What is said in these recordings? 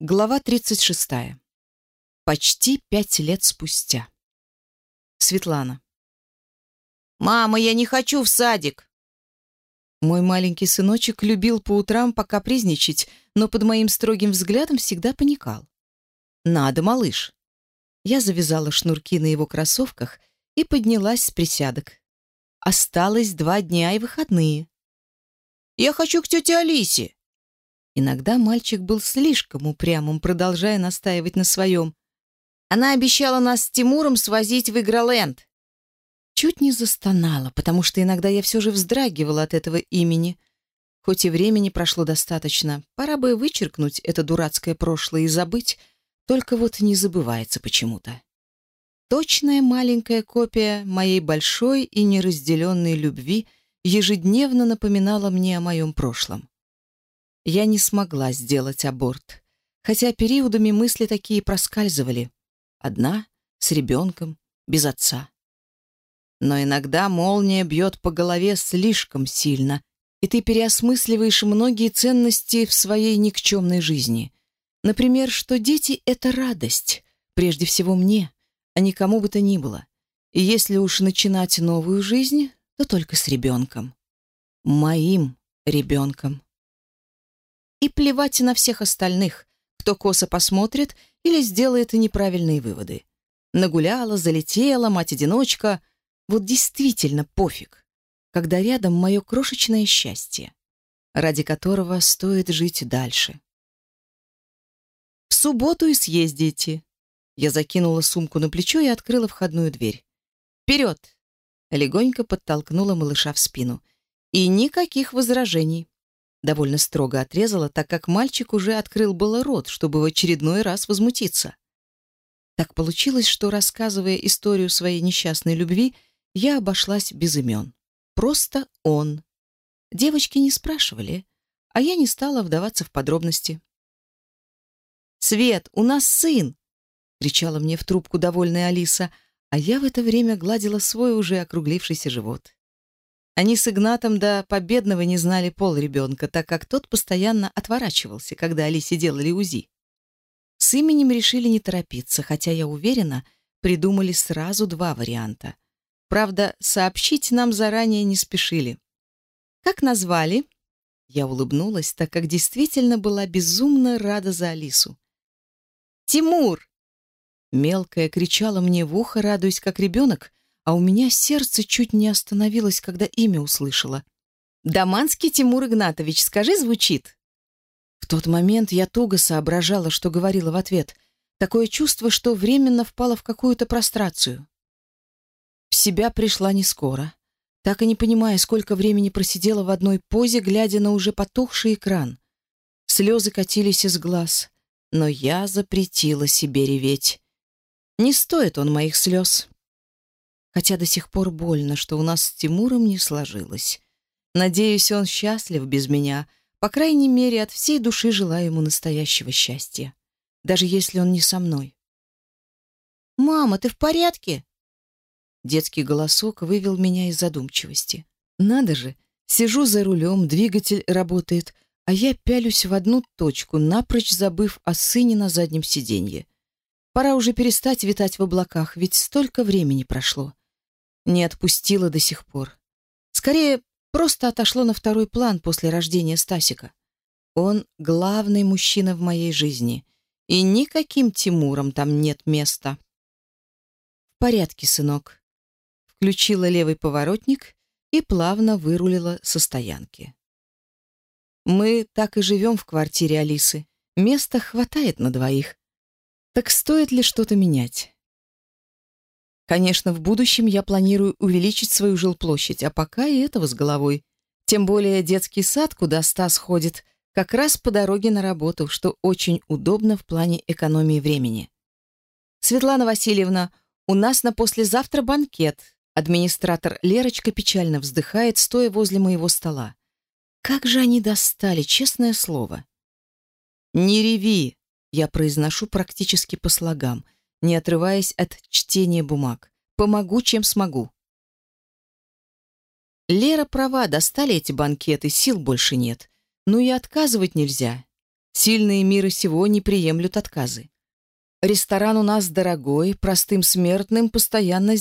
Глава 36. Почти пять лет спустя. Светлана. «Мама, я не хочу в садик!» Мой маленький сыночек любил по утрам покапризничать, но под моим строгим взглядом всегда паникал. «Надо, малыш!» Я завязала шнурки на его кроссовках и поднялась с присядок. Осталось два дня и выходные. «Я хочу к тете Алисе!» Иногда мальчик был слишком упрямым, продолжая настаивать на своем. «Она обещала нас с Тимуром свозить в Игроленд!» Чуть не застонала, потому что иногда я все же вздрагивала от этого имени. Хоть и времени прошло достаточно, пора бы вычеркнуть это дурацкое прошлое и забыть, только вот не забывается почему-то. Точная маленькая копия моей большой и неразделенной любви ежедневно напоминала мне о моем прошлом. Я не смогла сделать аборт, хотя периодами мысли такие проскальзывали. Одна, с ребенком, без отца. Но иногда молния бьет по голове слишком сильно, и ты переосмысливаешь многие ценности в своей никчемной жизни. Например, что дети — это радость, прежде всего мне, а не кому бы то ни было. И если уж начинать новую жизнь, то только с ребенком. Моим ребенком. И плевать на всех остальных, кто косо посмотрит или сделает неправильные выводы. Нагуляла, залетела, мать-одиночка — вот действительно пофиг, когда рядом мое крошечное счастье, ради которого стоит жить дальше. В субботу и съездите. Я закинула сумку на плечо и открыла входную дверь. «Вперед!» Легонько подтолкнула малыша в спину. И никаких возражений. Довольно строго отрезала, так как мальчик уже открыл было рот, чтобы в очередной раз возмутиться. Так получилось, что, рассказывая историю своей несчастной любви, я обошлась без имен. Просто он. Девочки не спрашивали, а я не стала вдаваться в подробности. «Свет, у нас сын!» — кричала мне в трубку довольная Алиса, а я в это время гладила свой уже округлившийся живот. Они с Игнатом до победного не знали пол ребенка, так как тот постоянно отворачивался, когда Алисе делали УЗИ. С именем решили не торопиться, хотя, я уверена, придумали сразу два варианта. Правда, сообщить нам заранее не спешили. «Как назвали?» Я улыбнулась, так как действительно была безумно рада за Алису. «Тимур!» Мелкая кричала мне в ухо, радуясь как ребенок, а у меня сердце чуть не остановилось, когда имя услышала. «Даманский Тимур Игнатович, скажи, звучит?» В тот момент я туго соображала, что говорила в ответ. Такое чувство, что временно впала в какую-то прострацию. В себя пришла не скоро, так и не понимая, сколько времени просидела в одной позе, глядя на уже потухший экран. Слезы катились из глаз, но я запретила себе реветь. Не стоит он моих слез. Хотя до сих пор больно, что у нас с Тимуром не сложилось. Надеюсь, он счастлив без меня. По крайней мере, от всей души желаю ему настоящего счастья. Даже если он не со мной. «Мама, ты в порядке?» Детский голосок вывел меня из задумчивости. Надо же, сижу за рулем, двигатель работает, а я пялюсь в одну точку, напрочь забыв о сыне не отпустила до сих пор. Скорее, просто отошло на второй план после рождения Стасика. Он главный мужчина в моей жизни, и никаким Тимуром там нет места. В порядке, сынок. Включила левый поворотник и плавно вырулила со стоянки. Мы так и живем в квартире Алисы. Места хватает на двоих. Так стоит ли что-то менять? Конечно, в будущем я планирую увеличить свою жилплощадь, а пока и этого с головой. Тем более детский сад, куда Стас ходит, как раз по дороге на работу, что очень удобно в плане экономии времени. Светлана Васильевна, у нас на послезавтра банкет. Администратор Лерочка печально вздыхает, стоя возле моего стола. Как же они достали, честное слово. «Не реви!» — я произношу практически по слогам, не отрываясь от чтения бумаг. «Помогу, чем смогу». Лера права, достали эти банкеты, сил больше нет. Ну и отказывать нельзя. Сильные мира сего не приемлют отказы. Ресторан у нас дорогой, простым смертным постоянно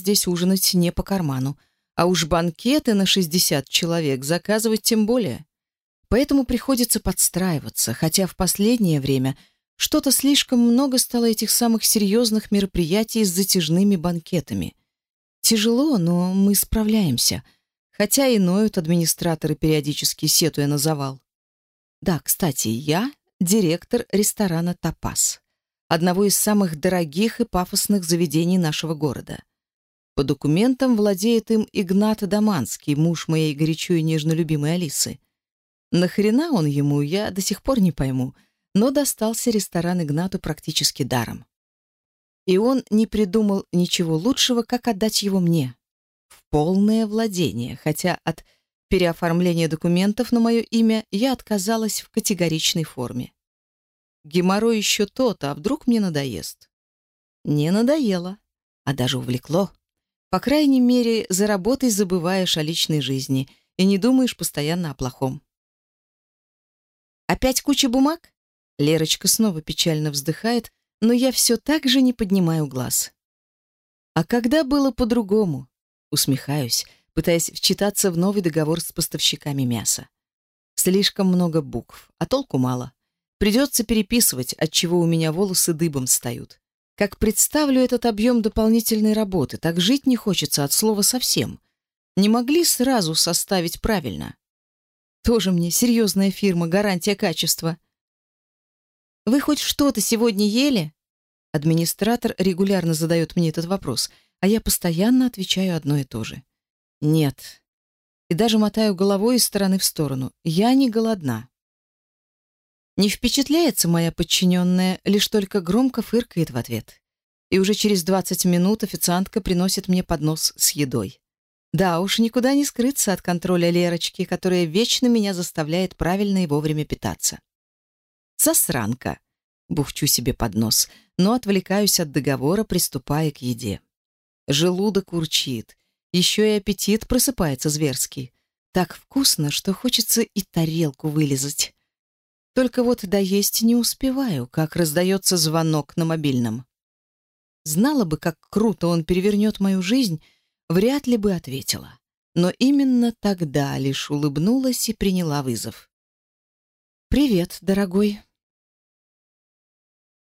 здесь ужинать не по карману. А уж банкеты на 60 человек заказывать тем более. Поэтому приходится подстраиваться, хотя в последнее время что-то слишком много стало этих самых серьезных мероприятий с затяжными банкетами. Тяжело, но мы справляемся, хотя и ноют администраторы периодически, сетуя на завал. Да, кстати, я директор ресторана «Топас», одного из самых дорогих и пафосных заведений нашего города. По документам владеет им Игнат Даманский, муж моей горячо и нежно любимой Алисы. Нахрена он ему, я до сих пор не пойму, но достался ресторан Игнату практически даром. И он не придумал ничего лучшего, как отдать его мне. В полное владение, хотя от переоформления документов на мое имя я отказалась в категоричной форме. Геморрой еще тот, а вдруг мне надоест? Не надоело, а даже увлекло. По крайней мере, за работой забываешь о личной жизни и не думаешь постоянно о плохом. «Опять куча бумаг?» Лерочка снова печально вздыхает, но я все так же не поднимаю глаз. А когда было по-другому? Усмехаюсь, пытаясь вчитаться в новый договор с поставщиками мяса. Слишком много букв, а толку мало. Придется переписывать, от чего у меня волосы дыбом встают. Как представлю этот объем дополнительной работы, так жить не хочется от слова совсем. Не могли сразу составить правильно. Тоже мне серьезная фирма, гарантия качества. Вы хоть что-то сегодня ели? Администратор регулярно задает мне этот вопрос, а я постоянно отвечаю одно и то же. Нет. И даже мотаю головой из стороны в сторону. Я не голодна. Не впечатляется моя подчиненная, лишь только громко фыркает в ответ. И уже через 20 минут официантка приносит мне поднос с едой. Да уж, никуда не скрыться от контроля Лерочки, которая вечно меня заставляет правильно и вовремя питаться. Засранка. Бухчу себе под нос, но отвлекаюсь от договора, приступая к еде. Желудок урчит. Еще и аппетит просыпается зверский. Так вкусно, что хочется и тарелку вылезать. Только вот доесть не успеваю, как раздается звонок на мобильном. Знала бы, как круто он перевернет мою жизнь, вряд ли бы ответила. Но именно тогда лишь улыбнулась и приняла вызов. «Привет, дорогой»,